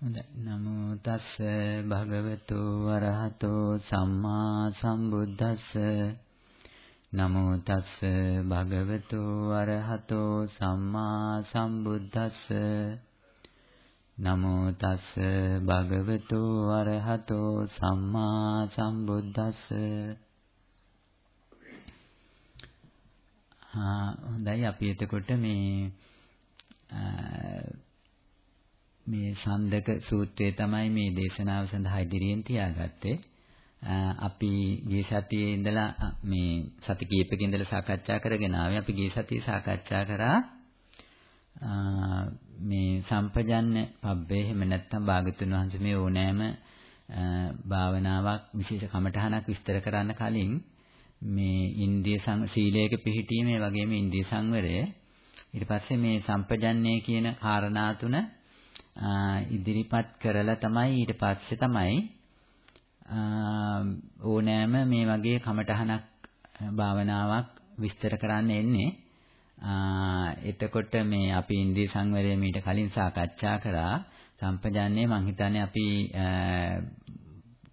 හොඳයි. නමෝ තස්ස භගවතු වරහතෝ සම්මා සම්බුද්දස්ස. නමෝ තස්ස භගවතු වරහතෝ සම්මා සම්බුද්දස්ස. නමෝ තස්ස භගවතු වරහතෝ සම්මා සම්බුද්දස්ස. හොඳයි. අපි එතකොට මේ මේ සන්දක සූත්‍රය තමයි මේ දේශනාව සඳහා ඉදිරියෙන් තියාගත්තේ. අපි ගිය සතියේ ඉඳලා මේ සති කීපක ඉඳලා සාකච්ඡා කරගෙන ආවේ. අපි ගිය සතියේ සාකච්ඡා කරා මේ සම්පජන්න පබ්බේ එහෙම නැත්නම් භාගතුන් වහන්සේ මේ ඕනෑම භාවනාවක් විශේෂ කමඨහනක් විස්තර කරන්න කලින් මේ ඉන්ද්‍රිය සීලයක පිහිටීමේ වගේම ඉන්ද්‍රිය සංවරය ඊට පස්සේ මේ සම්පජන්නේ කියන කාරණා තුන ඉදිරිපත් කරලා තමයි ඊට පස්සේ තමයි ඕනෑම මේ වගේ කමටහනක් භාවනාවක් විස්තර කරන්න එන්නේ. එතකොට මේ අපි ඉන්ද්‍රිය සංවරය මීට කලින් සාකච්ඡා කරා. සම්පජාන්නේ මං හිතන්නේ අපි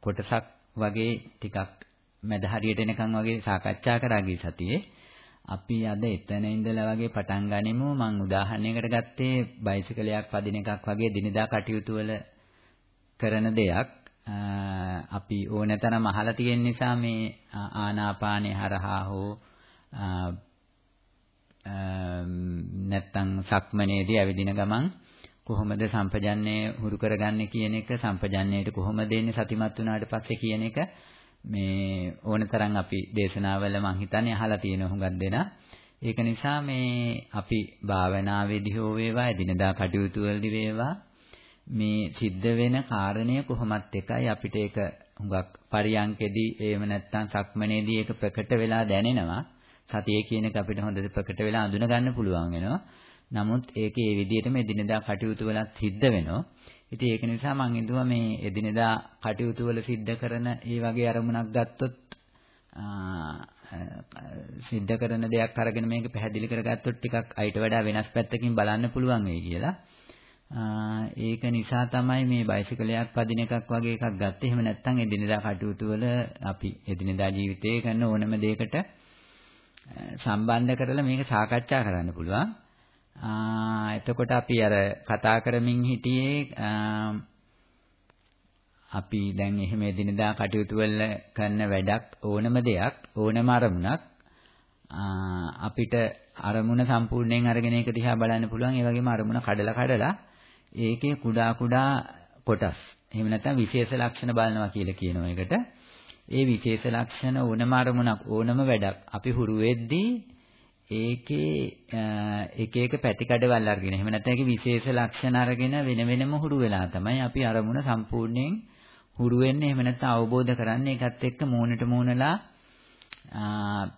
කොටසක් වගේ ටිකක් මැද හරියට එනකන් වගේ සාකච්ඡා කරා ගිය සතියේ. අපි අද එතන ඉඳලා වගේ පටන් ගනිමු. මම උදාහරණයකට ගත්තේ බයිසිකලයක් පදින එකක් වගේ දිනදා කටයුතු වල කරන දෙයක්. අපි ඕනතරම් අහලා තියෙන නිසා මේ ආනාපානේ හරහා හෝ නැත්තම් සක්මනේදී ඇවිදින ගමන් කොහොමද සම්පජන්නේ හුරු කරගන්නේ කියන එක සම්පජන්නේට කොහොමද එන්නේ සතිමත් වුණාට පස්සේ කියන එක මේ ඕනතරම් අපි දේශනාවල මං හිතන්නේ අහලා තියෙන හුඟක් දෙනා. ඒක නිසා මේ අපි භාවනාවේදී හෝ වේවා එදිනදා කටයුතු වලදී වේවා මේ සිද්ධ වෙන කාරණය කොහොමත් එකයි අපිට ඒක හුඟක් පරියන්කෙදී එහෙම නැත්නම් සක්මනේදී ඒක ප්‍රකට වෙලා දැනෙනවා. සතියේ කියන එක අපිට හොඳට ප්‍රකට වෙලා අඳුන ගන්න පුළුවන් වෙනවා. නමුත් ඒකේ ඒ විදිහටම එදිනදා කටයුතු වලත් සිද්ධ වෙනවා. ඉතින් ඒක නිසා මම හිතුවා මේ එදිනෙදා කටයුතු වල සිද්ධ කරන ඒ වගේ අරමුණක් ගත්තොත් සිද්ධ කරන දෙයක් අරගෙන මේක පැහැදිලි කරගත්තොත් ටිකක් අයිට වඩා වෙනස් පැත්තකින් බලන්න පුළුවන් වෙයි කියලා. ඒක නිසා තමයි මේ බයිසිකලයක් පදින එකක් වගේ එකක් ගත්තේ. එහෙම නැත්නම් එදිනෙදා කටයුතු වල අපි එදිනෙදා ජීවිතයේ කරන ඕනම දෙයකට සම්බන්ධ කරලා මේක සාකච්ඡා කරන්න පුළුවන්. එතකොට අපි අර කතා කරමින් හිටියේ අපි දැන් එහෙම එදිනදා කටයුතු වල කරන වැඩක් ඕනම දෙයක් ඕනම අරමුණක් අපිට අරමුණ සම්පූර්ණයෙන් අරගෙන ඒක දිහා බලන්න පුළුවන්. ඒ වගේම අරමුණ කඩලා කඩලා ඒකේ කුඩා කුඩා කොටස්. එහෙම නැත්නම් විශේෂ ලක්ෂණ බලනවා කියලා කියනවා ඒකට. ඒ විශේෂ ලක්ෂණ ඕනම අරමුණක් ඕනම වැඩක් අපි හුරු වෙද්දී ඒකේ එක එක පැතිකඩවල් අරගෙන එහෙම නැත්නම් ඒකේ විශේෂ ලක්ෂණ අරගෙන වෙන වෙනම හුරු වෙලා තමයි අපි අරමුණ සම්පූර්ණයෙන් හුරු වෙන්නේ. එහෙම නැත්නම් අවබෝධ කරන්නේ ඒකත් එක්ක මූණට මූණලා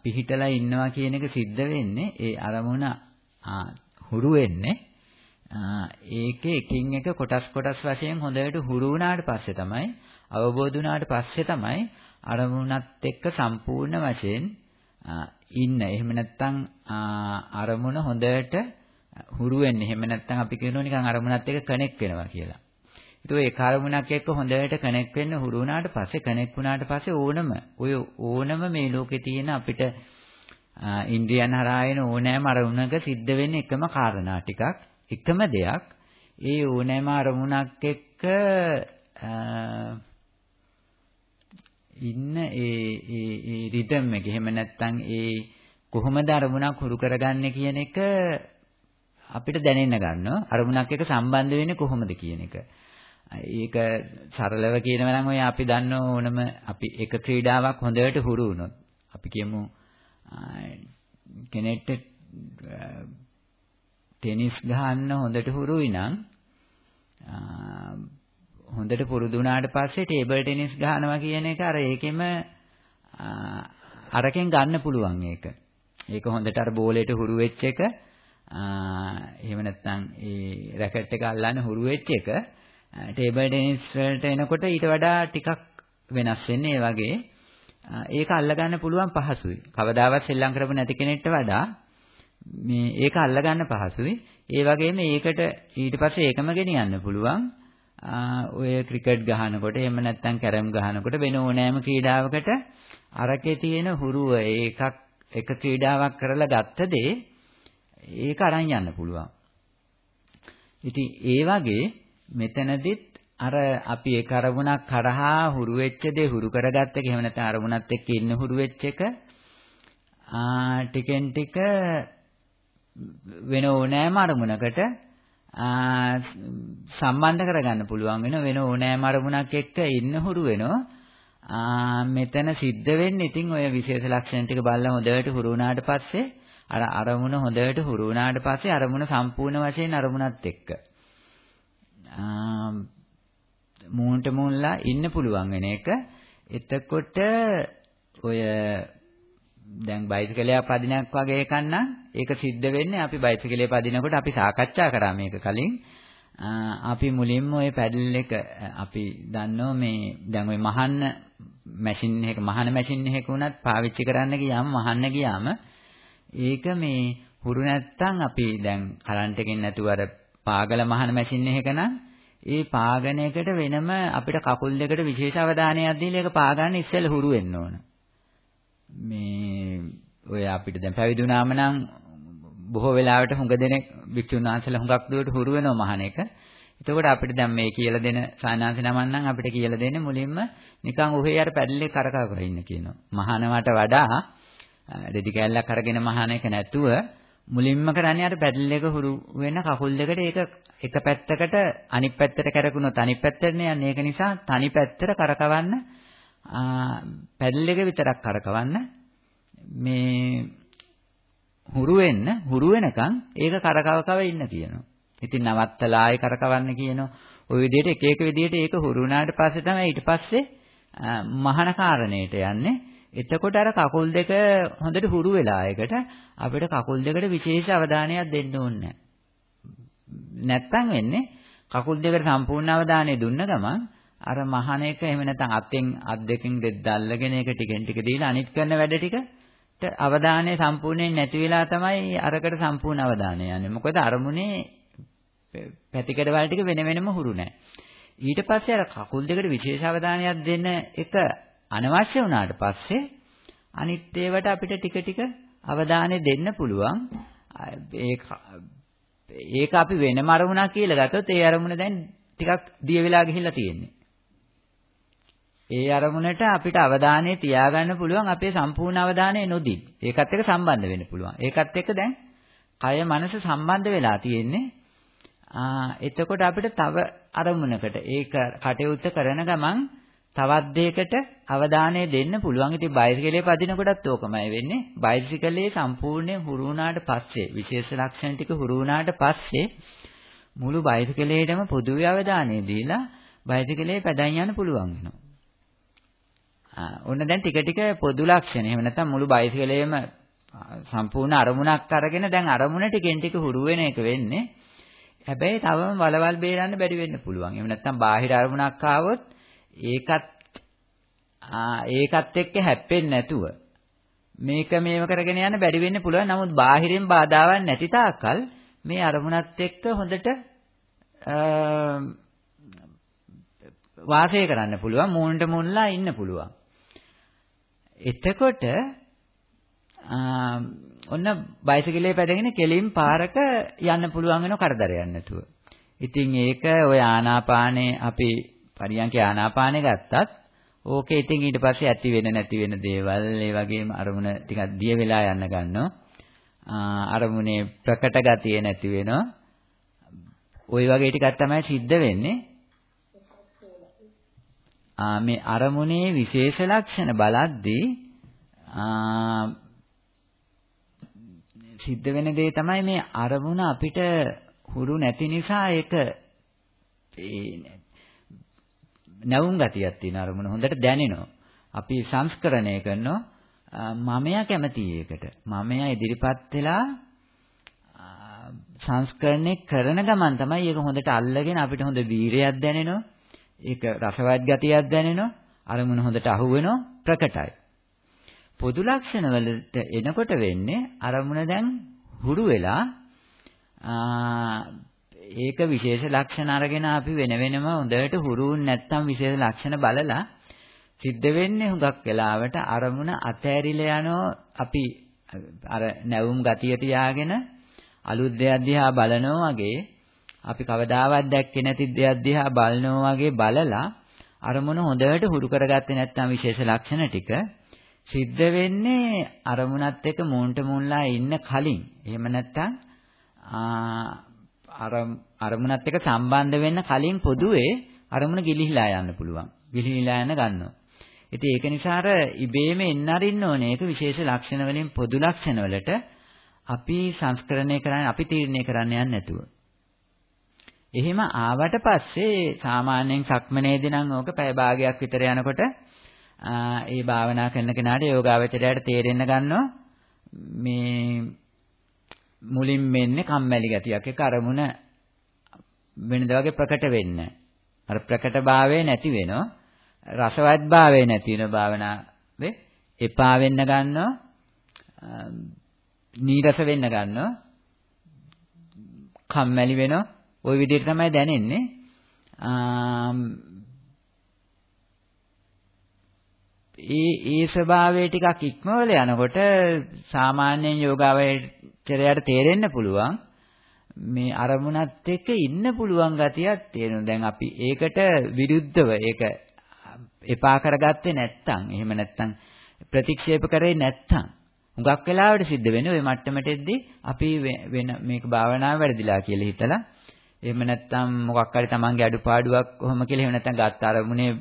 පිහිටලා ඉන්නවා කියන එක සිද්ධ වෙන්නේ. ඒ අරමුණ හුරු වෙන්නේ. ඒකේ එකින් එක කොටස් කොටස් වශයෙන් හොඳට හුරු වුණාට පස්සේ තමයි අවබෝධ වුණාට පස්සේ තමයි අරමුණත් එක්ක සම්පූර්ණ වශයෙන් ඉන්න. එහෙම නැත්නම් අරමුණ හොඳට හුරු වෙන්න. එහෙම නැත්නම් අපි කියනවා නිකන් අරමුණත් එක්ක කනෙක්ට් වෙනවා කියලා. ඒක ඒ කර්මුණක් එක්ක හොඳට කනෙක්ට් වෙන්න හුරු වුණාට පස්සේ කනෙක්ට් වුණාට පස්සේ ඕනම ඔය ඕනම මේ ලෝකේ තියෙන අපිට ඉන්ද්‍රියන් හරහා එන ඕනෑම අරමුණක සිද්ධ වෙන එකම කාරණා ටිකක් එකම දෙයක් ඒ ඕනෑම අරමුණක් එක්ක ඉන්න ඒ ඒ ඒ රිද්ම් එක එහෙම නැත්නම් ඒ කොහොමද අරමුණක් හුරු කරගන්නේ කියන එක අපිට දැනෙන්න ගන්නවා අරමුණක් එක්ක සම්බන්ධ වෙන්නේ කොහොමද කියන එක. ඒක සරලව කියනවා නම් ඔය අපි දන්න ඕනම අපි එක ක්‍රීඩාවක් හොඳට හුරු වුණොත් අපි කියමු කෙනෙක්ට ටෙනිස් ගහන්න හොඳට හුරුයි නම් හොඳට පුරුදු වුණාට පස්සේ ටේබල් ටෙනිස් ගහනවා කියන එක අර ඒකෙම අරකින් ගන්න පුළුවන් ඒක. ඒක හොඳට අර බෝලෙට හුරු වෙච්ච එක එහෙම නැත්නම් ඒ රැකට් එක අල්ලන්න හුරු වෙච්ච එක ටේබල් ටෙනිස් වලට එනකොට ඊට වඩා ටිකක් වෙනස් වෙන්නේ ඒ වගේ ඒක අල්ලගන්න පුළුවන් පහසුයි. කවදාවත් සෙල්ලම් කරපු නැති කෙනෙක්ට වඩා මේ ඒක අල්ලගන්න පහසුයි. ඒ වගේම ඒකට ඊට පස්සේ ඒකම ගෙනියන්න පුළුවන්. ඔය ක්‍රිකට් ගහනකොට එහෙම නැත්නම් කැරම් ගහනකොට වෙන ඕනෑම ක්‍රීඩාවකට අරකේ තියෙන හුරුව ඒකක් එක ක්‍රීඩාවක් කරලා ගත්ත දේ ඒක අරන් යන්න පුළුවන්. ඉතින් ඒ වගේ මෙතනදිත් අර අපි ඒක අරමුණක් කරහා හුරු වෙච්ච දේ හුරු කරගත්ත එක එහෙම නැත්නම් අරමුණත් එක්ක ඉන්න හුරු වෙච්ච එක ආ ටිකෙන් ටික වෙන ඕනෑම අරමුණකට සම්බන්ධ කරගන්න පුළුවන් වෙන වෙන ඕනෑම අරමුණක් එක්ක ඉන්න හුරු වෙනවා. මෙතන සිද්ධ වෙන්නේ ඉතින් ඔය විශේෂ ලක්ෂණ ටික බලලා හොඳට හුරු වුණාට පස්සේ අර අරමුණ හොඳට හුරු වුණාට පස්සේ අරමුණ සම්පූර්ණ වශයෙන් අරමුණත් එක්ක. මූණට මූණලා ඉන්න පුළුවන් වෙන එක. එතකොට ඔය දැන් බයිසිකලයක් පදිනක් වගේ එකක් නම් ඒක සිද්ධ වෙන්නේ අපි බයිසිකලේ පදිනකොට අපි සාකච්ඡා කරා මේක කලින් අපි මුලින්ම ওই පැඩල් එක අපි දන්නෝ මේ දැන් ওই මහන්න මැෂින් එක මහන මැෂින් එකක උනත් පාවිච්චි කරන්න ගියාම මහන්න ගියාම ඒක මේ හුරු නැත්තම් අපි දැන් කරන්ට් එකෙන් නැතුව අර පාගල මහන මැෂින් එකක නම් ඒ පාගන එකට වෙනම අපිට කකුල් දෙකට විශේෂ අවධානයක් දීලා ඒක පාගන්න ඉස්සෙල්ලා හුරු වෙන්න ඕන. මේ ඔය අපිට දැන් පැවිදුණාම නම් බොහෝ වෙලාවට හුඟ දෙනෙක් වික්ෂුන් වහන්සේලා හුඟක් දුරට හුරු වෙනව මහන එක. එතකොට අපිට දැන් මේ කියලා දෙන සානාංශ නමන් නම් අපිට කියලා දෙන්නේ මුලින්ම නිකන් ඔහේ අර පැඩලේ කරකව කර ඉන්න කියනවා. මහානවට වඩා රෙදි කෑල්ලක් අරගෙන මහාන එක නැතුව මුලින්ම කරන්නේ අර පැඩල් එක හුරු වෙන කකුල් දෙකට ඒක එක පැත්තකට අනිත් පැත්තට කරකුණොත් අනිත් පැත්තට යන්නේ ඒක නිසා තනි පැත්තට කරකවන්න පැඩල් එක විතරක් කරකවන්න මේ හුරු වෙන්න හුරු වෙනකන් ඒක කරකව කව ඉන්න කියනවා. ඉතින් නවත්තලා ආයෙ කරකවන්න කියනවා. ওই විදිහට එක එක විදිහට ඒක හුරු වුණාට පස්සේ තමයි ඊට පස්සේ මහාන කාරණේට යන්නේ. එතකොට අර කකුල් දෙක හොඳට හුරු වෙලා එකට අපිට කකුල් දෙකට විශේෂ අවධානයක් දෙන්න ඕනේ නැත්තම් වෙන්නේ කකුල් දෙකට සම්පූර්ණ අවධානය දුන්න ගමන් අර මහාන එක එහෙම නැත්නම් අතෙන් අත් දෙකෙන් දෙද්ද අල්ලගෙන ඒක ටිකෙන් ටික දීලා අනිත් කරන වැඩ ටිකට අවධානය සම්පූර්ණයෙන් නැති වෙලා තමයි අරකට සම්පූර්ණ අවධානය යන්නේ. මොකද අරමුණේ පැතිකඩ වල ටික වෙන වෙනම හුරු නැහැ. ඊට පස්සේ අර කකුල් දෙකට විශේෂ අවධානයක් දෙන්න එක අනවශ්‍ය වුණාට පස්සේ අනිත් ඒවට අපිට ටික ටික අවධානය දෙන්න පුළුවන්. ඒක අපි වෙනම අරමුණක් කියලා ගත්තොත් ඒ අරමුණ දැන් ටිකක් දිය වෙලා ගිහිල්ලා තියෙන්නේ. ඒ අරමුණට අපිට අවධානය තියාගන්න පුළුවන් අපේ සම්පූර්ණ අවධානය නොදී. ඒකත් එක්ක සම්බන්ධ වෙන්න පුළුවන්. ඒකත් එක්ක දැන් කය මනස සම්බන්ධ වෙලා තියෙන්නේ. ආ එතකොට අපිට තව අරමුණකට ඒක කටයුත්ත කරන ගමන් තවත් දෙයකට අවධානය දෙන්න පුළුවන්. ඉතින් බයිසිකලේ පදිනකොටත් ඕකමයි වෙන්නේ. බයිසිකලේ සම්පූර්ණයෙන් හුරු වුණාට පස්සේ විශේෂ ලක්ෂණ ටික හුරු වුණාට පස්සේ මුළු බයිසිකලේටම පොදුවේ අවධානය දීලා බයිසිකලේ පැදන් යන්න පුළුවන් වෙනවා. ආ ඔන්න දැන් ටික ටික පොදු ලක්ෂණ. එහෙම නැත්නම් මුළු බයිසිකලේම සම්පූර්ණ අරමුණක් අරගෙන දැන් අරමුණ ටිකෙන් ටික හුරු වෙන එක වෙන්නේ. හැබැයි තවම වලවල් බේරන්න බැරි වෙන්න පුළුවන්. එහෙම නැත්නම් බාහිර අරමුණක් ආවොත් ඒකත් ඒකත් එක්ක හැප්පෙන්නේ නැතුව මේක මේව කරගෙන යන්න බැරි වෙන්න පුළුවන්. නමුත් බාහිරින් බාධාවක් නැති තාක්කල් මේ අරමුණත් එක්ක හොඳට වාසය කරන්න පුළුවන්. මූණට මූණලා ඉන්න පුළුවන්. එතකොට ඔන්න බයිසිකලේ පැදගෙන කෙලින් පාරක යන්න පුළුවන් වෙන කරදරයක් නැතුව. ඉතින් ඒක ඔය ආනාපානේ අපි පරියන්කේ ආනාපානේ ගත්තත් ඕකේ ඉතින් ඊට පස්සේ ඇති වෙන නැති වෙන දේවල් ඒ වගේම අරමුණ ටිකක් දිය වෙලා යන්න ගන්නවා. අරමුණේ ප්‍රකට ගතිය නැති වෙනවා. ওই වගේ ටිකක් තමයි සිද්ධ වෙන්නේ. මේ අරමුණේ විශේෂ ලක්ෂණ බලද්දී සිද්ධ වෙන දේ තමයි මේ අරමුණ අපිට හුරු නැති නිසා ඒක නැවුම් ගතියක් තියෙන අරමුණ හොඳට දැනෙනවා. අපි සංස්කරණය කරනවා මමයා කැමති ඒකට. මමයා ඉදිරිපත් වෙලා සංස්කරණය කරන ගමන් තමයි ඒක හොඳට අල්ලගෙන අපිට හොඳ වීරයක් දැනෙනවා. ඒක රසවත් ගතියක් දැනෙනවා. අරමුණ හොඳට අහු වෙනවා ප්‍රකටයි. පොදු ලක්ෂණ වලට එනකොට වෙන්නේ අරමුණ දැන් හුරු වෙලා ඒක විශේෂ ලක්ෂණ අරගෙන අපි වෙන වෙනම හොඳට හුරුුන් නැත්තම් විශේෂ ලක්ෂණ බලලා සිද්ධ වෙන්නේ හුඟක් වෙලාවට අරමුණ අතෑරිලා යනෝ අපි අර නැවුම් ගතිය තියාගෙන අලුත් දෙයක් දිහා බලනවා වගේ අපි කවදාවත් දැක්කේ නැති දෙයක් දිහා බලනවා වගේ බලලා අරමුණ හොඳට හුරු කරගත්තේ නැත්නම් විශේෂ ලක්ෂණ ටික සිද්ධ වෙන්නේ අරමුණත් එක්ක මූණට මූණලා ඉන්න කලින් එහෙම නැත්නම් අරමුණත් එක්ක සම්බන්ධ වෙන්න කලින් පොදුවේ අරමුණ ගිලිහිලා යන්න පුළුවන්. ගිලිහිලා යන ගන්නවා. ඉතින් ඒක නිසා අර ඉබේම එන්න අරින්න ඕනේ. ඒක විශේෂ ලක්ෂණ වලින් පොදු ලක්ෂණ වලට අපි සංස්කරණය කරන්නේ අපි තීරණය කරන්න යන්නේ නැතුව. එහෙම ආවට පස්සේ සාමාන්‍යයෙන් සක්මනේදී නම් ඕක පැය භාගයක් විතර යනකොට ඒ භාවනා කරන කෙනාට යෝගාවචරයට තේරෙන්න ගන්නවා මේ මුලින් මෙන්නේ කම්මැලි ගතියක් ඒක අරමුණ වෙනද වගේ ප්‍රකට වෙන්න. අර ප්‍රකටභාවය නැති වෙනවා. රසවත්භාවය නැති වෙන භාවනාවේ එපා වෙන්න ගන්නවා. නීරස වෙන්න ගන්නවා. කම්මැලි වෙනවා. ওই විදිහට තමයි දැනෙන්නේ. ඒ ඒ ස්වභාවය ටිකක් ඉක්මවල යනකොට සාමාන්‍යයෙන් යෝගාවචරයට තේරෙන්න පුළුවන් මේ අරමුණත් එක්ක ඉන්න පුළුවන් ගතියක් තියෙනවා. දැන් අපි ඒකට විරුද්ධව ඒක එපා කරගත්තේ නැත්තම් එහෙම නැත්තම් ප්‍රතික්ෂේප කරේ නැත්තම් හුඟක් වෙලාවට සිද්ධ වෙන්නේ ওই මට්ටමට එද්දී අපි වෙන මේක භාවනාව වැඩිලා කියලා හිතලා එහෙම නැත්තම් මොකක් හරි තමන්ගේ අඩුපාඩුවක් කොහොම කියලා එහෙම නැත්තම් ගත්ත අරමුණේ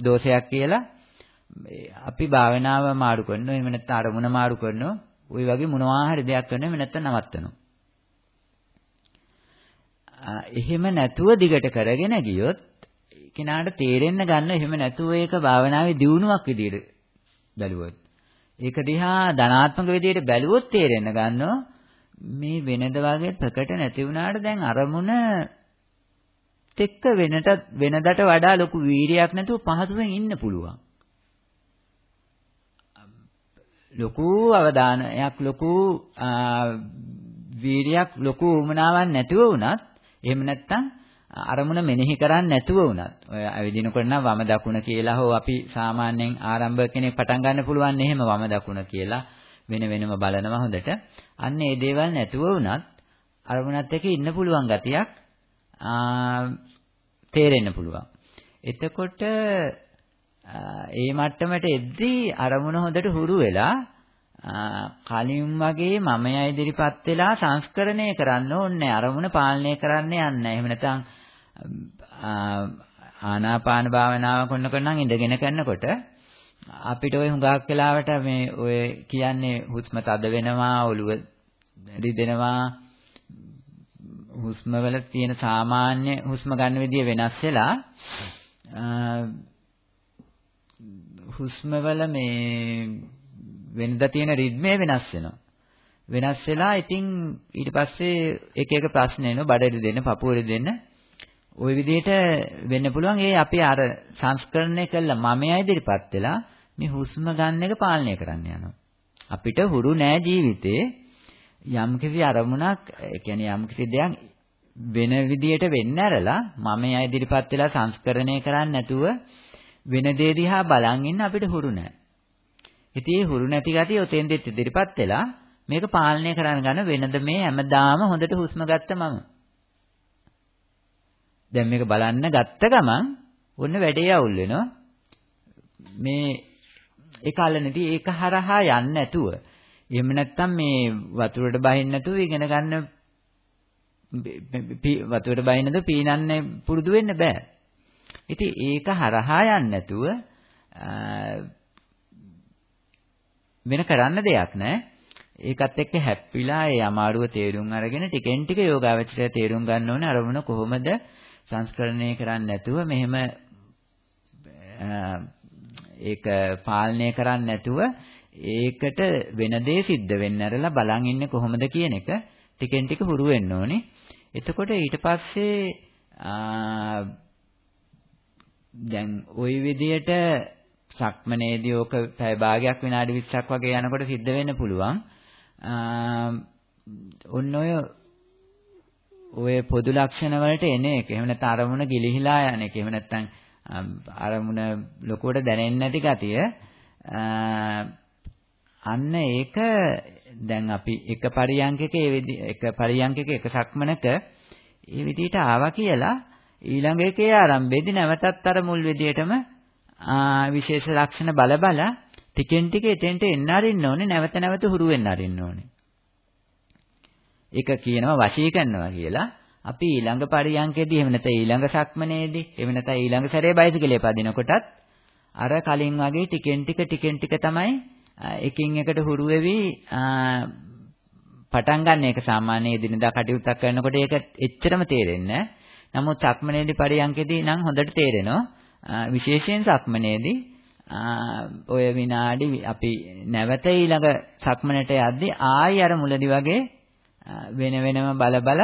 දෝෂයක් කියලා අපි භාවනාව මාරු කරනවා එහෙම නැත්නම් අරමුණ මාරු කරනවා. ওই වගේ මොනවා හරි දෙයක් කරනවා එහෙම නැත්නම් නවත්තනවා. එහෙම නැතුව දිගට කරගෙන ගියොත් කෙනාට තේරෙන්න ගන්න එහෙම නැතුව ඒක භාවනාවේ දියුණුවක් විදියට බැලුවොත්. ඒක දිහා ධනාත්මක විදියට බැලුවොත් තේරෙන්න ගන්නවා මේ වෙනද වගේ ප්‍රකට නැති වුණාට දැන් අරමුණ එක්ක වෙනට වෙනදට වඩා ලොකු වීරියක් නැතුව පහසුවෙන් ඉන්න පුළුවන්. ලොකු අවධානයක් ලොකු වීරියක් ලොකු උමනාවක් නැතුව වුණත් එහෙම නැත්නම් අරමුණ මෙනෙහි කරන්නේ නැතුව වුණත් ඔය ඇවිදිනකොට නම් වම දකුණ කියලා හෝ අපි සාමාන්‍යයෙන් ආරම්භ කෙනෙක් පටන් ගන්න පුළුවන් එහෙම වම දකුණ කියලා වෙන වෙනම බලනවා හොඳට. අන්න ඒ දේවල් නැතුව වුණත් අරමුණත් එක්ක ඉන්න පුළුවන් ගතියක් තේරෙන්න පුළුවන් එතකොට ඒ මට්ටමට එද්දී අරමුණ හොඳට හුරු වෙලා කලින් වගේ මමයා ඉදිරිපත් වෙලා සංස්කරණය කරන්න ඕනේ අරමුණ පාලනය කරන්න යන්නේ. එහෙම නැත්නම් ආනාපාන භාවනාව කරනකොට නම් ඉඳගෙන කරනකොට අපිට ওই හුඟක් වෙලාවට මේ ඔය කියන්නේ හුස්ම තද වෙනවා ඔළුව රිදෙනවා හුස්ම වල තියෙන සාමාන්‍ය හුස්ම ගන්න විදිය වෙනස් වෙලා හුස්ම වල මේ වෙනදා තියෙන රිද්මය වෙනස් වෙනවා. වෙනස් වෙලා ඉතින් ඊට පස්සේ එක එක ප්‍රශ්න එනවා බඩට දෙන්න, පපුවට දෙන්න. ওই විදිහට වෙන්න පුළුවන්. ඒ අපි අර සංස්කරණය කළා මමයි ඉදිරිපත් වෙලා මේ හුස්ම ගන්න එක පාලනය කරන්න යනවා. අපිට හුරු නෑ ජීවිතේ යම්කිසි අරමුණක්, ඒ කියන්නේ යම්කිසි දෙයක් වෙන විදියට වෙන්න ඇරලා මමයි ඉදිරිපත් වෙලා සංස්කරණය කරන්නේ නැතුව වෙන දේ දිහා බලන් ඉන්න අපිට හුරු නැහැ. ඉතින් මේ හුරු නැති ගතිය ඔතෙන් දෙත් ඉදිරිපත් වෙලා මේක පාලනය කරන්න ගන්න වෙනද මේ හැමදාම හොඳට හුස්ම ගත්ත මම. දැන් මේක බලන්න ගත්ත ගමන් ඔන්න වැඩේ අවුල් වෙනවා. මේ ඒක අල්ලන්නේදී ඒක හරහා යන්නේ නැතුව එහෙම නැත්නම් මේ වතුරට බහින්න නැතුව ඉගෙන ගන්න වතුරට බහින්න නැතුව පීනන්නේ පුරුදු වෙන්න බෑ. ඉතින් ඒක හරහා යන්නේ නැතුව වෙන කරන්න දෙයක් නැහැ. ඒකත් එක්ක හැප්පිලා ඒ අමාරුව තේරුම් අරගෙන ටිකෙන් ටික යෝගාවචරය තේරුම් ගන්න ඕනේ අරමුණ කොහොමද සංස්කරණය කරන්නේ නැතුව මෙහෙම ඒක පාලනය කරන්නේ නැතුව ඒකට වෙන දේ සිද්ධ වෙන්න ඇරලා බලන් ඉන්නේ කොහොමද කියන එක ටිකෙන් ටික හුරු වෙන්න ඕනේ. එතකොට ඊට පස්සේ දැන් ওই විදියට සක්මනේදී ඕක පැය භාගයක් විනාඩි 20ක් වගේ යනකොට සිද්ධ වෙන්න පුළුවන්. ඔන්න ඔය ඔය පොදු ලක්ෂණ වලට එන එක. එහෙම නැත්නම් අරමුණ ගිලිහිලා යන එක. එහෙම නැත්නම් අරමුණ ලොකුවට දැනෙන්නේ නැති ගතිය. අන්න ඒක දැන් අපි එක පරියන්කක ඒ විදි එක පරියන්කක එක සක්මනක ඒ විදිහට ආවා කියලා ඊළඟ එකේ ආරම්භයේදී නැවතත් අර මුල් විදියටම විශේෂ ලක්ෂණ බල බල ටිකෙන් ටික එතෙන්ට එන්න අරින්න ඕනේ නැවත නැවත හුරු වෙන්න අරින්න ඕනේ. ඒක කියනවා වශී කරනවා කියලා. අපි ඊළඟ පරියන්කේදී එහෙම නැත්නම් ඊළඟ සක්මනේදී එහෙම නැත්නම් ඊළඟ සැරේ බයිසිකලේ පදිනකොටත් අර කලින් වගේ ටිකෙන් ටික ටිකෙන් ටික තමයි එකින් එකට හුරු වෙවි පටන් ගන්න එක සාමාන්‍ය දිනදා කටයුත්තක් කරනකොට ඒක එච්චරම තේරෙන්නේ නමුත් සක්මනේදී පරියන්කේදී නම් හොඳට තේරෙනවා. විශේෂයෙන් සක්මනේදී ඔය විනාඩි අපි නැවත ඊළඟ සක්මනට යද්දී ආයි අර මුලදි වගේ වෙන වෙනම බල බල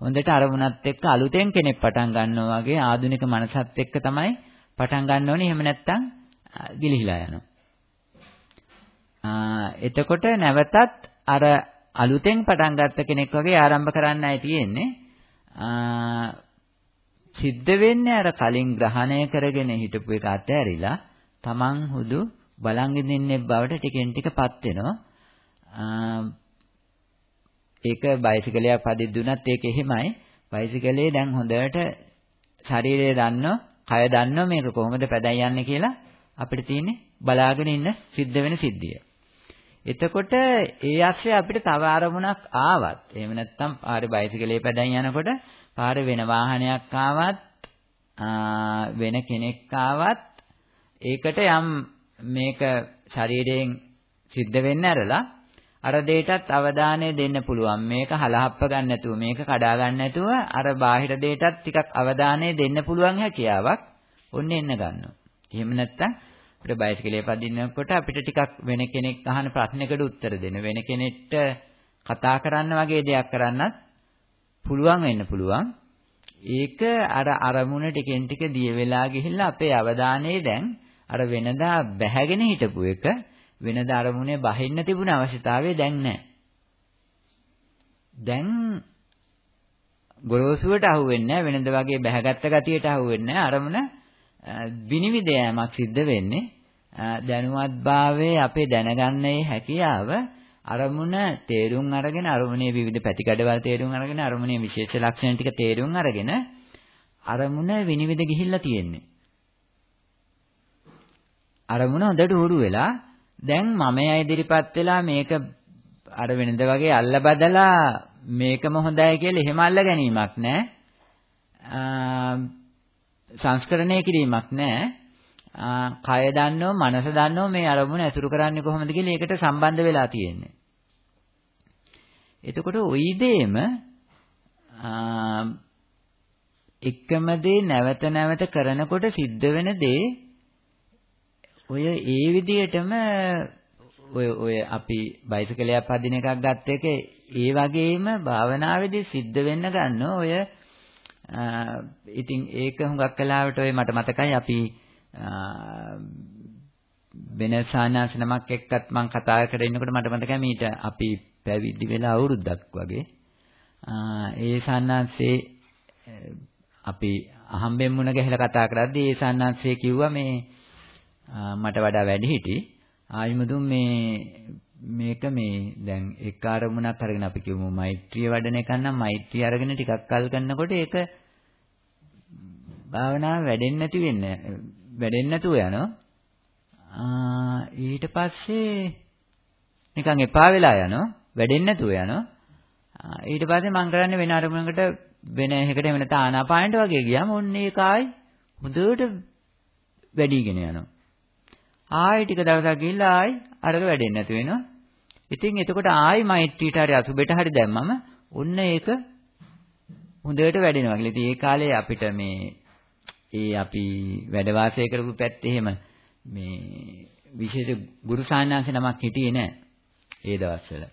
හොඳට අරමුණත් එක්ක අලුතෙන් කෙනෙක් පටන් ගන්නවා වගේ ආධුනික මනසත් එක්ක තමයි පටන් ගන්න ඕනේ. එහෙම නැත්නම් ගිලිහිලා යනවා. එතකොට නැවතත් අර අලුතෙන් පටන් ගත්ත කෙනෙක් වගේ ආරම්භ කරන්නයි තියෙන්නේ. සිද්ධ වෙන්නේ අර කලින් ග්‍රහණය කරගෙන හිටපු එක අතහැරිලා තමන් හුදු බලන් ඉඳින්නේ බවට ටිකෙන් ටිකපත් වෙනවා. ඒක බයිසිකලයක් පදිද්දුනත් ඒක එහෙමයි. බයිසිකලේ දැන් හොඳට ශරීරය දන්නෝ, කය දන්නෝ මේක කොහොමද පැදයි යන්නේ කියලා අපිට තියෙන්නේ බලාගෙන ඉන්න සිද්ධ වෙන සිද්ධිය. එතකොට ඒ ඇස්සේ අපිට තව අරමුණක් ආවත් එහෙම නැත්නම් පාරේ බයිසිකලේ පැදන් යනකොට පාරේ වෙන වාහනයක් ආවත් වෙන කෙනෙක් ආවත් ඒකට යම් මේක ශරීරයෙන් සිද්ධ වෙන්න ඇරලා අර දෙයටත් අවධානය දෙන්න පුළුවන්. මේක හලහප්ප ගන්න නැතුව මේක කඩා ගන්න නැතුව අර බාහිර දෙයටත් ටිකක් අවධානය දෙන්න පුළුවන් හැකියාවක් ඔන්න එන්න ගන්නවා. එහෙම නැත්නම් අපිට බයිසිකලේ පදින්නකොට අපිට ටිකක් වෙන කෙනෙක් අහන ප්‍රශ්නයකට උත්තර දෙන්න වෙන කෙනෙක්ට කතා කරන්න වගේ දෙයක් කරන්නත් පුළුවන් වෙන්න පුළුවන්. ඒක අර අරමුණ ටිකෙන් ටික දිය වෙලා ගිහිල්ලා අපේ අවධානය දැන් අර වෙනදා බැහැගෙන හිටපු එක වෙනද අරමුණේ බහින්න තිබුණ අවශ්‍යතාවය දැන් නැහැ. දැන් ගොරෝසුවට අහුවෙන්නේ නැහැ වෙනද වගේ බැහැගත්ත ගතියට අහුවෙන්නේ නැහැ අරමුණ විනිවිද යෑමක් සිද්ධ වෙන්නේ. දැනුවත්භාවයේ අපේ දැනගන්නේ හැකියාව අරමුණ තේරුම් අරගෙන අරමුණේ විවිධ පැතිකඩවල් තේරුම් අරගෙන අරමුණේ විශේෂ ලක්ෂණ ටික තේරුම් අරගෙන අරමුණ විනිවිද ගිහිල්ලා තියෙන්නේ. අරමුණ හොඳට උරු වෙලා දැන් මමයා ඉදිරිපත් වෙලා මේක අර වෙනද වගේ අල්ල බදලා මේකම හොඳයි කියලා එහෙම අල්ල ගැනීමක් නැහැ. සංස්කරණය කිරීමක් නැහැ. කය දන්නෝ මනස දන්නෝ මේ අරමුණ ඇසුරු කරන්නේ කොහොමද කියලා ඒකට සම්බන්ධ වෙලා තියෙන්නේ. එතකොට ওই දෙයම එකම දේ නැවත නැවත කරනකොට සිද්ධ වෙන දේ ඔය ඒ විදිහටම ඔය ඔය අපි බයිසිකලයක් පදින එකක් ගත්ත එක ඒ වගේම භාවනාවේදී සිද්ධ වෙන්න ගන්න ඔය ඉතින් ඒක හුඟක් කලාවට ඔය මට මතකයි අපි වෙන සානාස නමක් එක්කත් මම කතා කරගෙන ඉන්නකොට මට මතකයි මීට අපි පැවිදි වෙලා අවුරුද්දක් වගේ ඒ සානාසේ අපි අහම්බෙන් මුණ ගැහිලා කතා කරද්දී ඒ සානාසේ කිව්වා මේ මට වඩා වැඩි හිටි. ආයිමුදුන් මේ මේක මේ දැන් එක් ආරමුණක් අරගෙන අපි කියමු මෛත්‍රිය වඩන එක නම් මෛත්‍රිය අරගෙන ටිකක් කල් කරනකොට ඒක භාවනාව වැඩෙන්නේ නැති වෙන්නේ වැඩෙන්නේ නැතුව යනවා. ඊට පස්සේ නිකන් එපා වෙලා යනවා වැඩෙන්නේ නැතුව යනවා. ඊට පස්සේ මම කරන්නේ වෙන අරමුණකට වෙන එකකට එහෙම නැත්නම් ආනාපානට වගේ ගියාම ඔන්න ඒකයි හොඳට වැඩිගෙන යනවා. ආයෙ ටික දවසක් ගිහිල්ලා ආයෙ අරක වැඩෙන්නේ නැතු වෙනවා. ඉතින් එතකොට ආයෙ මෛත්‍රීට හරි අසුබෙට හරි දැම්මම ඔන්න ඒක හොඳට වැඩෙනවා. ඉතින් ඒ කාලේ අපිට මේ ඒ අපි වැඩ වාසය කරපු පැත්තේ එහෙම මේ විශේෂ ගුරු සාන්නාංශ නමක් හිටියේ නැහැ ඒ දවස්වල.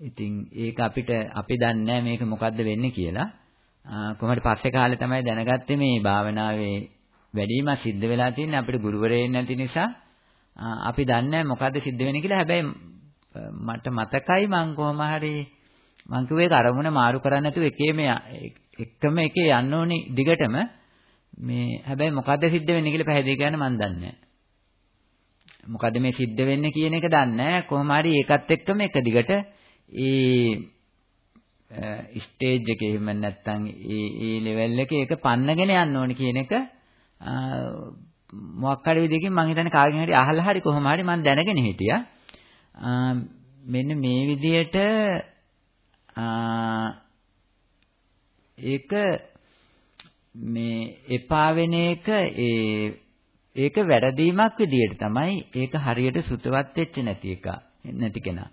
ඉතින් ඒක අපිට අපි දන්නේ මේක මොකද්ද වෙන්නේ කියලා. කොහොමද පස්සේ කාලේ තමයි දැනගත්තේ මේ භාවනාවේ වැඩිම සිද්ධ වෙලා තියෙන්නේ අපිට ගුරුවරයෙක් නැති නිසා අපි දන්නේ මොකද්ද සිද්ධ වෙන්නේ කියලා. හැබැයි මට මතකයි මං කොහොම හරි මං කිව්වේ ඒක අරමුණ මාරු කරන්නේ නැතුව එකේම එකම එකේ යන්න ඕනි දිගටම මේ හැබැයි මොකද්ද සිද්ධ වෙන්නේ කියලා පැහැදිලි කරන්න මන් දන්නේ නැහැ. මොකද්ද මේ සිද්ධ වෙන්නේ කියන එක දන්නේ නැහැ. කොහොම හරි ඒකත් එක්කම එක දිගට ඒ ස්ටේජ් එකේ එහෙම නැත්නම් ඒ ඒ ලෙවල් එකේ ඒක පන්නගෙන යන්න ඕනි කියන එක මොකක් හරි විදිහකින් මම හිතන්නේ කාගෙන් හරි අහලා හරි කොහොම හරි මම දැනගෙන හිටියා. මෙන්න මේ විදිහට ඒක මේ එපා වෙන එක ඒ ඒක වැරදීමක් විදියට තමයි ඒක හරියට සුතවත් වෙච්ච නැති එක නැති කෙනා.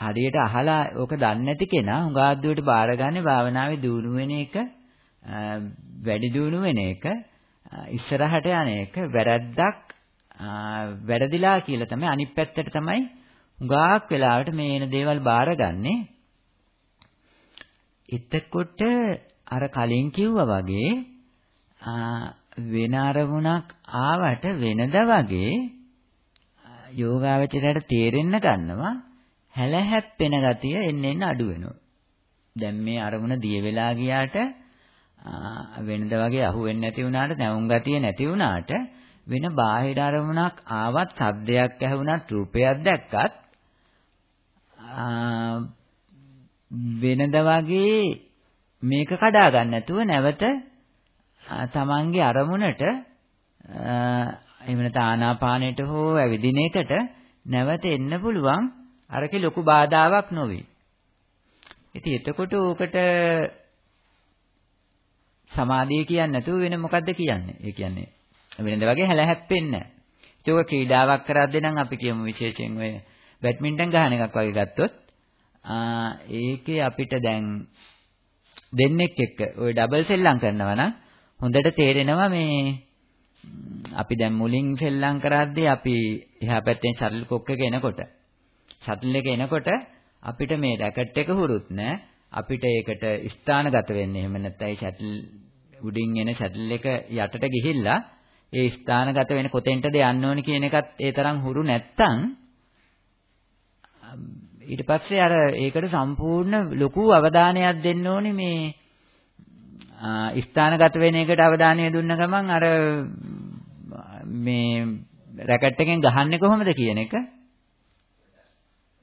හරියට අහලා ඕක දන්නේ නැති කෙනා හුඟාද්දුවට බාරගන්නේ භාවනාවේ දියුණු වෙන එක වැඩි දියුණු වෙන එක ඉස්සරහට යන එක වැරද්දක් වැරදිලා කියලා තමයි අනිත් පැත්තට තමයි හුඟාක් වෙලාවට මේ එන දේවල් බාරගන්නේ එතකොට අර කලින් කිව්වා වගේ වෙන අරමුණක් ආවට වෙනද වගේ යෝගාවචරයට තේරෙන්න ගන්නවා හැල හැප්පෙන ගතිය එන්න එන්න අඩු වෙනවා. දැන් මේ අරමුණ දිය වෙලා ගියාට වෙනද වගේ අහුවෙන්නේ නැති වුණාට නැවුම් ගතිය නැති වුණාට වෙන බාහිර අරමුණක් ආවත් සද්දයක් ඇහුණත් රූපයක් දැක්කත් වෙනද වගේ මේක කඩා ගන්න නැතුව නැවත තමන්ගේ අරමුණට එහෙම නැත්නම් ආනාපානයට හෝ ඇවිදින එකට නැවත එන්න පුළුවන් අරකේ ලොකු බාධාවක් නොවේ. ඉතින් එතකොට ඕකට සමාධිය කියන්නේ නැතුව වෙන මොකද්ද කියන්නේ? ඒ කියන්නේ වෙනද වගේ හැල හැප්පෙන්නේ නැහැ. ඒක ක්‍රීඩාවක් කරද්දී නම් අපි කියමු විශේෂයෙන් ඔය බැඩ්මින්ටන් ගහන එකක් වගේ ගත්තොත් ඒකේ අපිට දැන් දෙන්නෙක් එක්ක ওই ඩබල් සෙල්ලම් කරනවා නම් හොඳට තේරෙනවා මේ අපි දැන් මුලින් සෙල්ලම් කරද්දී අපි එහා පැත්තෙන් ෂටල් කොක් එක එනකොට ෂටල් එක එනකොට අපිට මේ රැකට් එක හුරුත් නැහැ අපිට ඒකට ස්ථානගත වෙන්නේ එහෙම නැත්නම් ඒ ෂටල් උඩින් එන ෂටල් එක යටට ගිහිල්ලා ඒ ස්ථානගත වෙන කොතෙන්ටද යන්න ඕනි කියන එකත් ඒ තරම් හුරු නැත්තම් ඊට පස්සේ අර ඒකට සම්පූර්ණ ලොකු අවධානයක් දෙන්න ඕනේ මේ ස්ථානගත වෙන එකට අවධානය දුන්න ගමන් අර මේ රැකට් එකෙන් ගහන්නේ කොහොමද කියන එක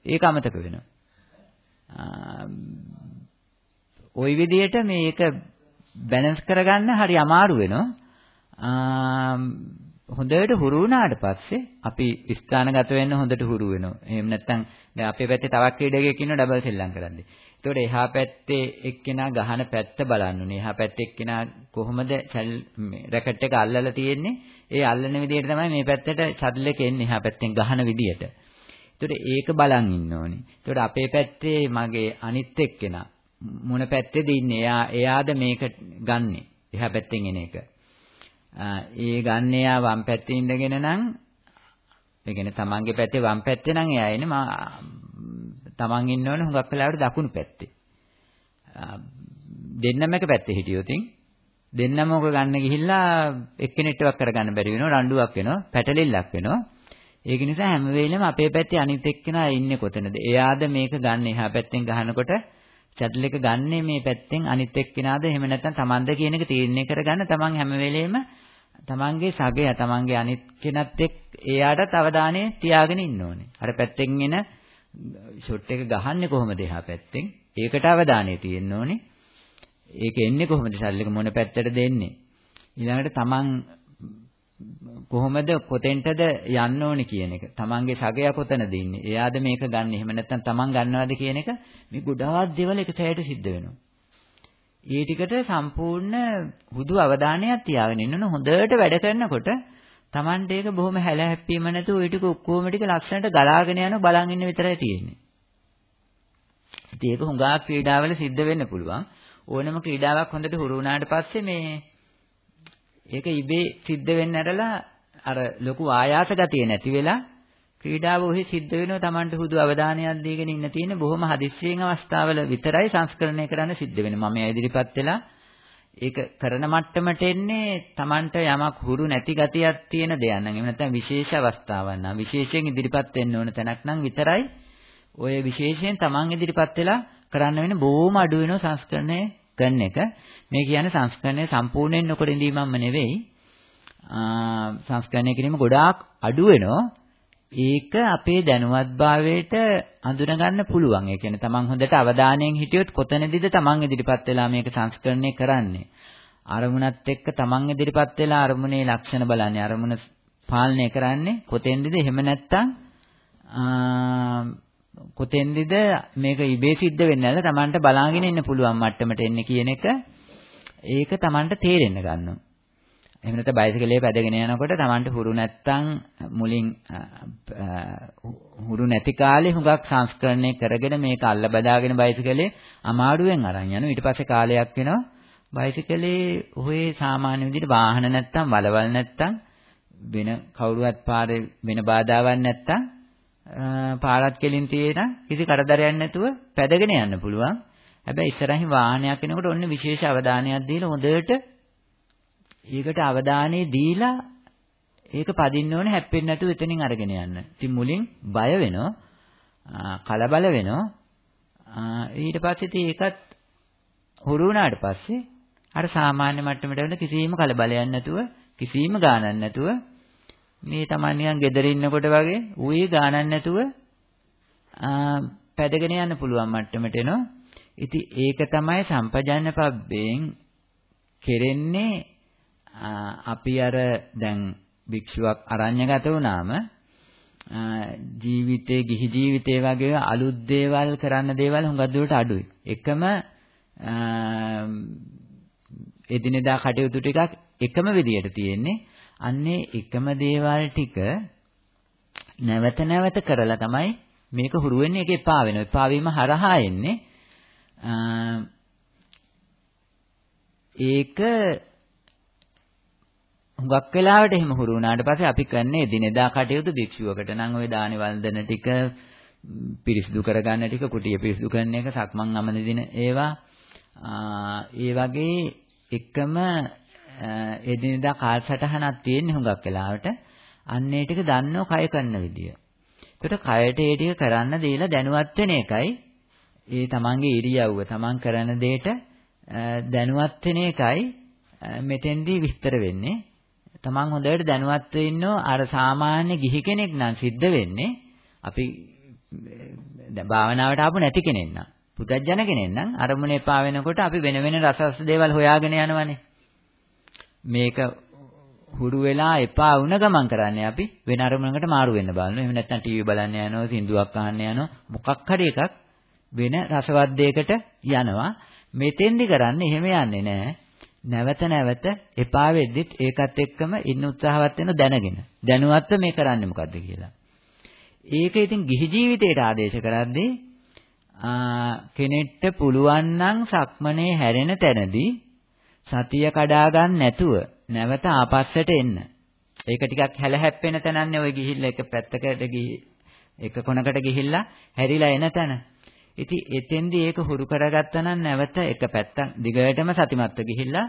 ඒක අමතක වෙනවා. ওই විදිහට මේක බැලන්ස් කරගන්න හරි අමාරු වෙනවා. හොඳට හුරු වුණාට පස්සේ අපි ස්ථානගත වෙන්න හොඳට හුරු වෙනවා. එහෙම නැත්නම් දැන් අපේ පැත්තේ තවත් ක්‍රීඩකයෙක් ඉන්නවා ඩබල් සෙල්ලම් කරන්නේ. ඒතකොට එහා පැත්තේ එක්කෙනා ගහන පැත්ත බලන්න ඕනේ. එහා පැත්තේ එක්කෙනා කොහොමද රැකට් එක අල්ලලා තියෙන්නේ? ඒ අල්ලන විදිහට තමයි මේ පැත්තට ෂටල් එක එන්නේ එහා පැත්තෙන් ගහන විදිහට. ඒතකොට ඒක බලන් ඉන්න ඕනේ. ඒතකොට අපේ පැත්තේ මගේ අනිත් එක්කෙනා මොන පැත්තේද ඉන්නේ? එයා එයාද මේක ගන්නෙ. එහා පැත්තෙන් එන එක. ඒ ගන්න එයා වම් පැත්තේ ඉඳගෙන නම් ඒ කියන්නේ තමන්ගේ පැත්තේ වම් පැත්තේ නම් එයා එන්නේ තමන් ඉන්න ඕනේ හුඟක් වෙලාවට දකුණු පැත්තේ. දෙන්නම එක පැත්තේ හිටියොතින් දෙන්නම ඕක ගන්න ගිහිල්ලා එක්කෙනෙක්ට වක් කරගන්න බැරි වෙනවා රණ්ඩුවක් වෙනවා පැටලෙල්ලක් වෙනවා. ඒක නිසා හැම වෙලෙම අපේ පැත්තේ අනිත් එක්කෙනා ඉන්නේ කොතනද? එයාද මේක ගන්න එහා පැත්තෙන් ගහනකොට චැටල් එක ගන්නේ මේ පැත්තෙන් අනිත් එක්කෙනාද එහෙම නැත්නම් තමන්ද කියන එක තීරණය කරගන්න තමන් හැම වෙලෙම තමන්ගේ සගය තමන්ගේ අනිත් කෙනත් එක් එයාටත් අවධානය තියාගෙන ඉන්න ඕනේ. අර පැත්තෙන් එන ෂොට් එක ගහන්නේ කොහොමද එහා පැත්තෙන්? ඒකට අවධානය තියෙන්න ඕනේ. ඒක එන්නේ කොහොමද ෂල් එක මොන පැත්තටද එන්නේ? ඊළඟට තමන් කොහොමද කොතෙන්ටද යන්න ඕනේ කියන එක. තමන්ගේ සගය කොතනද ඉන්නේ? එයාද මේක ගන්න. එහෙම නැත්නම් තමන් ගන්නවද කියන එක මේ ගොඩාක් දේවල් එක සැරේට සිද්ධ වෙනවා. ඒ ටිකට සම්පූර්ණ හුදු අවධානයක් තියාගෙන ඉන්න ඕන හොඳට වැඩ කරනකොට Tamante එක බොහොම හැල හැප්පීම නැතුව ওই ටික ඔක්කොම ටික ලක්ෂණයට ගලාගෙන යන බලන් ඉන්න විතරයි තියෙන්නේ. ඉතින් ඒක හුඟා ක්‍රීඩාවල සිද්ධ වෙන්න පුළුවන්. ඕනම ක්‍රීඩාවක් හොඳට හුරු වුණාට පස්සේ මේ ඒක ඉබේ සිද්ධ වෙන්න ඇරලා අර ලොකු ආයාස ගතිය නැති වෙලා ක්‍රීඩාව ඔහි සිද්ධ වෙනවා Tamanට හුදු අවධානයක් දීගෙන ඉන්න තියෙන බොහොම හදිස්සියෙන් අවස්ථාවල විතරයි සංස්කරණය කරන්න සිද්ධ වෙන්නේ. මම ඉදිරිපත් වෙලා ඒක කරන මට්ටමට එන්නේ Tamanට යමක් හුරු නැති ගතියක් තියෙන දෙයක් නම් එහෙම නැත්නම් විශේෂ අවස්ථාවක් නම් විශේෂයෙන් ඉදිරිපත් වෙන්න ඕන තැනක් නම් විතරයි ඔය විශේෂයෙන් Taman ඉදිරිපත් වෙලා කරන්න වෙන බොහොම අඩු වෙන සංස්කරණය කරන එක. මේ කියන්නේ සංස්කරණය සම්පූර්ණයෙන් නොකර ඉඳීමම නෙවෙයි. සංස්කරණය කිරීම ගොඩාක් අඩු වෙනවා. ඒක අපේ දැනුවත්භාවයට අඳුනගන්න පුළුවන්. ඒ කියන්නේ තමන් හොඳට අවධානයෙන් හිටියොත් කොතනදීද තමන් ඉදිරිපත් වෙලා මේක සංස්කරණය කරන්නේ. අරමුණත් එක්ක තමන් ඉදිරිපත් වෙලා අරමුණේ ලක්ෂණ බලන්නේ. අරමුණ පාලනය කරන්නේ කොතෙන්දද? එහෙම නැත්නම් කොතෙන්දද මේක ඉබේ සිද්ධ වෙන්නේ නැද්ද? තමන්ට බලාගෙන ඉන්න පුළුවන් මට්ටමට එන්නේ කියන එක ඒක තමන්ට තේරෙන්න ගන්නවා. එහෙම නැත්නම් බයිසිකලේ පැදගෙන යනකොට Tamanට හුරු නැත්තම් මුලින් හුරු නැති කාලේ හුඟක් සංස්කරණය කරගෙන මේක අල්ල බදාගෙන බයිසිකලේ අමාරුවෙන් අරන් යනවා. ඊට පස්සේ කාලයක් වෙනවා බයිසිකලේ ඔහේ සාමාන්‍ය විදිහට වාහන නැත්තම් වලවල් නැත්තම් වෙන කවුරුවත් පාරේ වෙන බාධාවක් නැත්තම් පාරත් කෙලින් තියෙන කිසි කරදරයක් නැතුව පැදගෙන යන්න පුළුවන්. හැබැයි ඉස්සරහින් වාහනයක් එනකොට ඔන්න විශේෂ අවධානයක් දීලා හොඳට ඒකට අවධානය දීලා ඒක පදින්න ඕනේ හැප්පෙන්නේ නැතුව එතනින් අරගෙන යන්න. ඉතින් මුලින් බය වෙනවා. කලබල වෙනවා. ඊට පස්සේ ඉතින් ඒකත් හුරු වුණාට පස්සේ අර සාමාන්‍ය මට්ටමට වෙන කිසිම කලබලයක් නැතුව කිසිම ගානක් නැතුව මේ Taman නිකන් gedere ඉන්නකොට වගේ ඌේ ගානක් නැතුව පැදගෙන යන්න පුළුවන් මට්ටමට එනවා. ඉතින් ඒක තමයි සම්පජාන්න පබ්බෙන් කෙරෙන්නේ අපි අර දැන් භික්ෂුවක් අරඤ්‍යගත වුණාම ජීවිතේ ගිහි ජීවිතේ වගේ අලුත් දේවල් කරන්න දේවල් හුඟක් දුරට අඩුයි. එකම එදිනෙදා කටයුතු ටිකක් එකම විදියට තියෙන්නේ. අන්නේ එකම දේවල් ටික නැවත නැවත කරලා තමයි මේක හුරු වෙන්නේ. ඒක එපා වෙනවා. එපා වීම හරහා එන්නේ. ඒක හුඟක් වෙලාවට එහෙම හුරු වුණාට පස්සේ අපි කරන්නේ දිනෙදා කටයුතු භික්ෂුවකට නම් ওই දානි වන්දන ටික පිරිසිදු කරගන්න ටික කුටිය පිරිසිදු කරන එක සක්මන් අමන දින ඒවා ඒ වගේ එකම එදිනෙදා කාලසටහනක් තියෙන හුඟක් වෙලාවට අන්නේ ටික දන්නෝ කය කරන විදිය. ඒකට කයට ඒ ටික කරන්න දීලා දැනුවත් වෙන එකයි ඒ තමන්ගේ ඉරියව්ව තමන් කරන දෙයට දැනුවත් වෙන එකයි මෙතෙන්දී විස්තර වෙන්නේ. තමන් හොඳට දැනුවත් වෙන්නෝ අර සාමාන්‍ය ගිහි කෙනෙක් නම් සිද්ධ වෙන්නේ අපි දැන් භාවනාවට ආපු නැති කෙනෙක් නම් පුතඥ කෙනෙක් නම් අරමුණ එපා වෙනකොට අපි වෙන වෙන රසස් දේවල් හොයාගෙන යනවනේ මේක හුරු වෙලා එපා වුණ ගමන් කරන්නේ අපි වෙන අරමුණකට මාරු වෙන්න බලනවා. එහෙම නැත්නම් ටීවී බලන්න යනවා සින්දුවක් අහන්න යනවා. මොකක් හරි එකක් වෙන රසවත් දෙයකට යනවා. මෙතෙන්දි කරන්නේ එහෙම යන්නේ නැහැ නැවත නැවත එපා වෙද්දිත් ඒකත් එක්කම ඉන්න උත්සාහවත් වෙන දැනගෙන. දැනුවත්ව මේ කරන්නේ මොකද්ද කියලා. ඒක ඉතින් ගිහි ජීවිතයට ආදේශ කරද්දී කෙනෙක්ට පුළුවන් නම් සක්මනේ හැරෙන තැනදී සතිය කඩා ගන්න නැතුව නැවත ආපස්සට එන්න. ඒක ටිකක් හැලහැප්පෙන තැනන්නේ ඔය ගිහිල්ලා එක පැත්තකට ගිහි එක කොනකට ගිහිල්ලා හැරිලා එන තැන. ඉතින් එතෙන්දී ඒක හුරු කරගත්තා නම් නැවත එක පැත්තක් දිගටම සතිමත්ව ගිහිල්ලා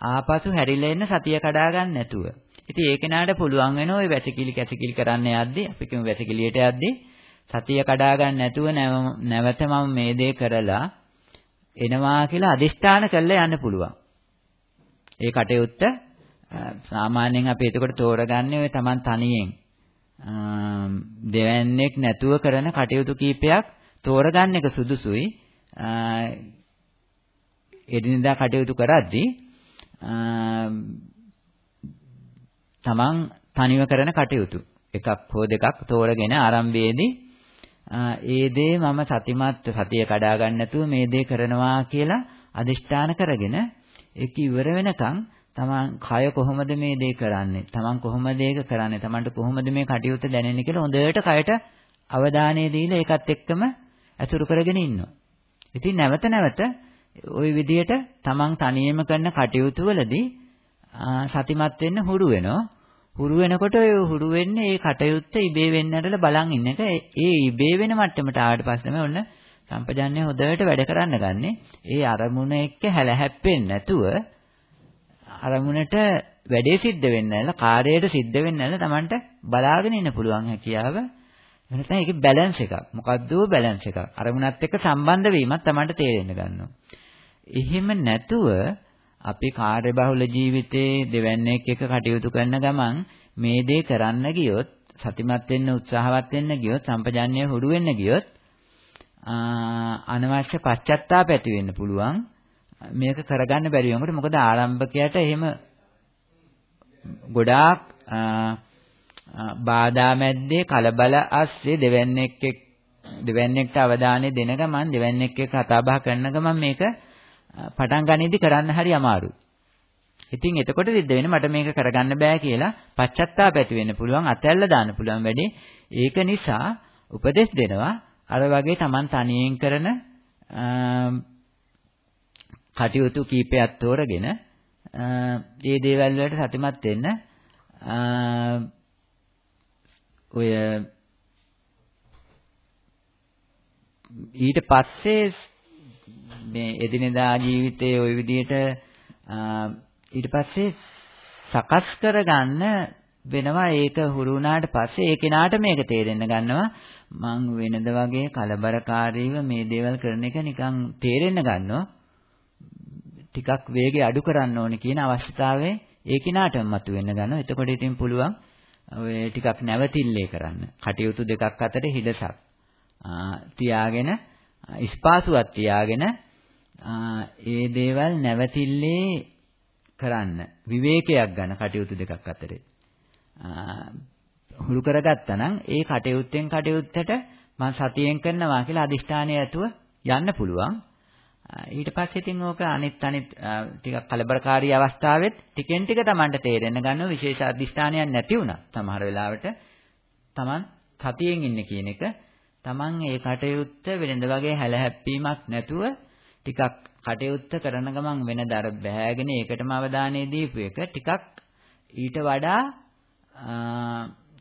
ආපසු හැරිලා එන්න සතිය කඩා ගන්න නැතුව. ඉතින් ඒ කෙනාට පුළුවන් වෙන ওই වැසිකිලි කැසිකිලි කරන්න යද්දී අපි කියමු වැසිකිලියට යද්දී සතිය කඩා ගන්න නැතුව නැවත මම මේ දේ කරලා එනවා කියලා අදිෂ්ඨාන කරලා යන්න පුළුවන්. ඒ කටයුත්ත සාමාන්‍යයෙන් අපි එතකොට තෝරගන්නේ ඔය Taman තනියෙන් දෙවන්නේක් නැතුව කරන කටයුතු කීපයක් තෝරගන්න එක සුදුසුයි. එදිනදා කටයුතු කරද්දී තමන් තනිව කරන කටයුතු එකක් හෝ දෙකක් තෝරගෙන ආරම්භයේදී ඒ දේ මම සතිමත් සතිය කඩා ගන්න නැතුව මේ දේ කරනවා කියලා අදිෂ්ඨාන කරගෙන ඒක ඉවර වෙනකන් තමන් කය කොහොමද මේ දේ කරන්නේ තමන් කොහොමද ඒක කරන්නේ තමන්ට කොහොමද මේ කටයුත්ත දැනෙන්නේ කියලා හොඳට කයට අවධානය දීලා ඒකත් එක්කම ඇසුරු කරගෙන ඉන්නවා. ඉතින් නැවත නැවත ওই විදිහට තමන් තනියම කරන කටයුතු වලදී සතිමත් වෙන්න හුරු වෙනවා. හුරු වෙනකොට ඔය හුරු වෙන්නේ ඒ කටයුත්ත ඉබේ වෙන්නටලා බලන් ඉන්න එක. ඒ ඉබේ වෙන මට්ටමට ආවට පස්සේ තමයි ඔන්න සම්පජන්‍ය හොඳට වැඩ කරන්න ගන්නෙ. ඒ අරමුණ එක්ක හැලහැප්පෙන්නේ නැතුව අරමුණට වැඩේ සිද්ධ වෙන්නේ නැලා කාර්යයට සිද්ධ වෙන්නේ නැලා Tamanට බලාගෙන ඉන්න පුළුවන් හැකියාව එනසම් ඒකේ බැලන්ස් එකක්. මොකද්ද බැලන්ස් එකක්. අරමුණත් එක්ක සම්බන්ධ වීමත් තමයි තේරෙන්න ගන්නවා. එහෙම නැතුව අපි කාර්යබහුල ජීවිතේ දෙවන්නේක් එක කටයුතු කරන ගමන් මේ දේ කරන්න ගියොත් සතිමත් වෙන්න උත්සාහවත් වෙන්න ගියොත් සම්පජාන්‍ය හුරු වෙන්න ගියොත් අනවශ්‍ය පශ්චත්තාප ඇති වෙන්න පුළුවන් මේක කරගන්න බැරි වෙනකොට මොකද ආරම්භකයට එහෙම ගොඩාක් බාධා මැද්දේ කලබල ඇස්සේ දෙවන්නේක් දෙවන්නේක්ට අවධානය දෙන ගමන් දෙවන්නේක් එක්ක කතා බහ කරන ගමන් මේක පටන් ගනිද්දි කරන්න හරි අමාරුයි. ඉතින් එතකොට සිද්ධ වෙන්නේ මට මේක කරගන්න බෑ කියලා පශ්චත්තාප ඇති වෙන්න පුළුවන් අතැල්ල දාන්න පුළුවන් වැඩේ. ඒක නිසා උපදෙස් දෙනවා අර වගේ Taman තනියෙන් කරන කටයුතු කීපයක් තෝරගෙන මේ දේවල් වලට සතිමත් වෙන්න ඔය ඊට පස්සේ මේ එදිනෙදා ජීවිතයේ ওই විදිහට ඊට පස්සේ සකස් කරගන්න වෙනවා. ඒක හුරු වුණාට පස්සේ ඒ කෙනාට මේක තේරෙන්න ගන්නවා. මං වෙනද වගේ කලබලකාරීව මේ දේවල් කරන එක නිකන් තේරෙන්න ගන්නවා. ටිකක් වේගය අඩු කරන්න ඕනේ කියන අවශ්‍යතාවය ඒ කෙනාටම මතුවෙන්න ගන්නවා. එතකොට ඉතින් පුළුවන් ඔය ටිකක් නැවතිල්ලේ කරන්න. කටයුතු දෙකක් අතර හිඩසක්. තියාගෙන ස්පාසුවක් තියාගෙන ඒ දේවල් නැවතිල්ලේ කරන්න. විවේකයක් ගන්න කටයුතු දෙකක් අතරේ. හුරු කරගත්තා නම් ඒ කටයුත්තෙන් කටයුත්තට මම සතියෙන් කරනවා කියලා අදිෂ්ඨානය ඇතුව යන්න පුළුවන්. ඊට පස්සේ ඉතින් ඕක අනිත් අනිත් ටිකක් කලබලකාරී අවස්ථාවෙත් ටිකෙන් ටික Tamanට තේරෙන්න ගන්නවා විශේෂ අදිෂ්ඨානයක් නැති වුණා. සමහර වෙලාවට Taman සතියෙන් ඉන්නේ කියන එක Taman ඒ කටයුත්ත වෙනද වගේ හැලහැප්පීමක් නැතුව ටිකක් කටයුත්ත කරන ගමන් වෙනදර බෑගෙන ඒකටම අවධානය දීපු එක ටිකක් ඊට වඩා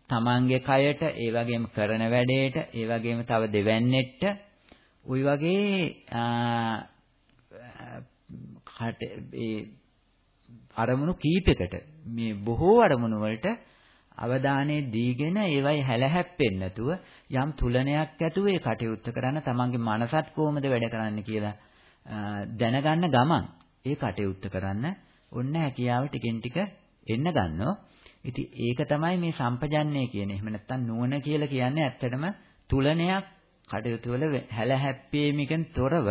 තමන්ගේ කයට ඒ වගේම කරන වැඩේට ඒ වගේම තව දෙවන්නේට ওই වගේ කට ඒ අරමුණු කීපයකට මේ බොහෝ අරමුණු වලට අවධානය දීගෙන ඒවයි හැලහැප්පෙන්නේ නැතුව යම් තුලනයක් ඇතුව ඒ කටයුත්ත කරන්න තමන්ගේ මනසත් කොහොමද වැඩ කරන්න කියලා දැනගන්න ගමන් ඒ කටයුත්ත කරන්න ඔන්න හැකියාව ටිකෙන් ටික එන්න ගන්නවා. ඉතින් ඒක තමයි මේ සම්පජන්ණය කියන්නේ. එහෙම නැත්නම් නුවණ කියලා කියන්නේ ඇත්තටම තුලනයක් කටයුතු වල හැල හැප්පීමකින් තොරව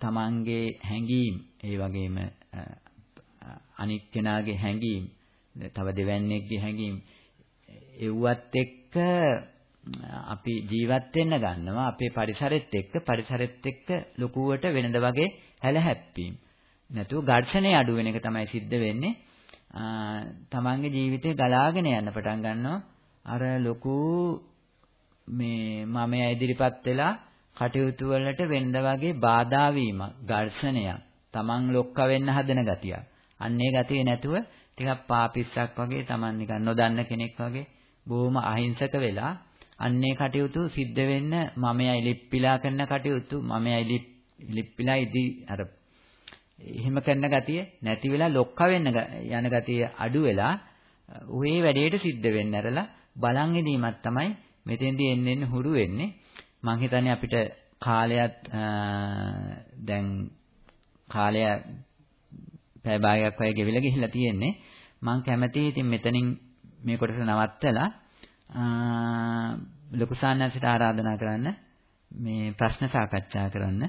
තමන්ගේ හැඟීම් ඒ වගේම අනික් කෙනාගේ හැඟීම් තව දෙවැන්නේක්ගේ හැඟීම් එව්වත් එක්ක අපි ජීවත් වෙන්න ගන්නවා අපේ පරිසරෙත් එක්ක පරිසරෙත් එක්ක ලොකුවට වෙනද වගේ හැලහැප්පීම් නැතුව ඝර්ෂණය අඩු වෙන එක තමයි සිද්ධ වෙන්නේ තමන්ගේ ජීවිතේ ගලාගෙන යන්න පටන් ගන්නවා. අර ලොකු මේ මමයා ඉදිරිපත් වෙලා කටයුතු වලට වෙනද වගේ බාධා වීමක් ඝර්ෂණයක්. තමන් ලොක්ක වෙන්න හදන ගතියක්. අන්නේ ගතිය නැතුව ටිකක් පාපිස්සක් වගේ තමන් නිකන් නොදන්න කෙනෙක් වගේ බොහොම අහිංසක වෙලා අන්නේ කටයුතු සිද්ධ වෙන්න මමයි ලිප්පිලා කරන කටයුතු මමයි ලිප්පිලා ඉදි අර එහෙම කරන ගතිය නැති වෙලා ලොක්ක වෙන්න යන ගතිය අඩු වෙලා ඔහේ වැඩේට සිද්ධ වෙන්න ඇරලා බලන් ඉදීමක් තමයි මෙතෙන්දී එන්න එන්න හුරු වෙන්නේ. මං හිතන්නේ අපිට කාලයක් දැන් කාලය පැය භාගයක් වගේ ගෙවිලා ගිහිල්ලා තියෙන්නේ. මං කැමතියි ඉතින් මෙතනින් මේ කොටස නවත්තලා ලොකු සාන්නසිට ආරාධනා කරන්න මේ ප්‍රශ්න සාකච්ඡා කරන්න.